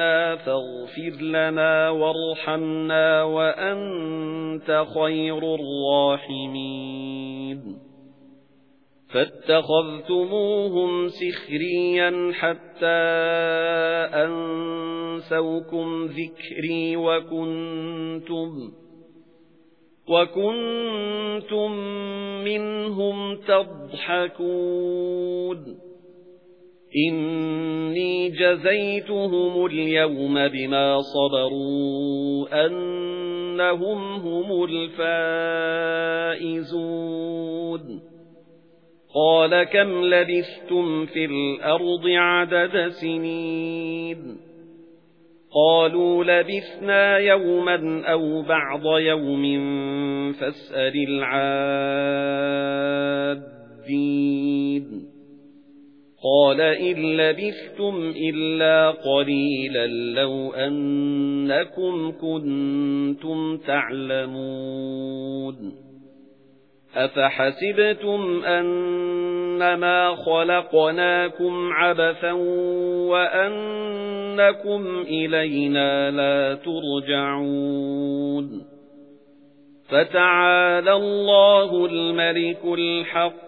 آمَنَّا فَاغْفِرْ لَنَا وَارْحَمْنَا وَأَنْتَ خَيْرُ الرَّاحِمِينَ. فَاتَّخَذْتُمُوهُمْ سِخْرِيًّا حَتَّى أَنسَوْكُمْ ذِكْرِي وَكُنْتُمْ وَكُنْتُمْ مِنْهُمْ تَضْحَكُونَ. إِنِّي جَزَيْتُهُمُ الْيَوْمَ بِمَا صَبَرُوا أَنَّهُمْ هُمُ الْفَائِزُونَ. قَالَ كَمْ لَبِثْتُمْ فِي الْأَرْضِ عَدَدَ سِنِينَ؟ قَالُوا لَبِثْنَا يَوْمًا أَوْ بَعْضَ يَوْمٍ فَاسْأَلِ الْعَادِّينَ. قَالَ إِن لَّبِثْتُمْ إِلَّا قَلِيلًا لَّوْ أَنَّكُمْ كُنتُمْ تَعْلَمُونَ أَفَحَسِبْتُمْ أَنَّمَا خَلَقْنَاكُمْ عَبَثًا وَأَنَّكُمْ إِلَيْنَا لَا تُرْجَعُونَ فَتَعَالَى اللَّهُ الْمَلِكُ الْحَقُّ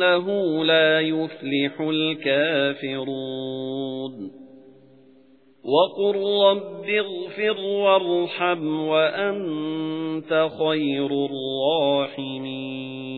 إِنَّهُ لَا يُفْلِحُ الْكَافِرُونَ وَقُل رَّبِّ اغْفِرْ وَارْحَمْ وَأَنتَ خَيْرُ الرَّاحِمِينَ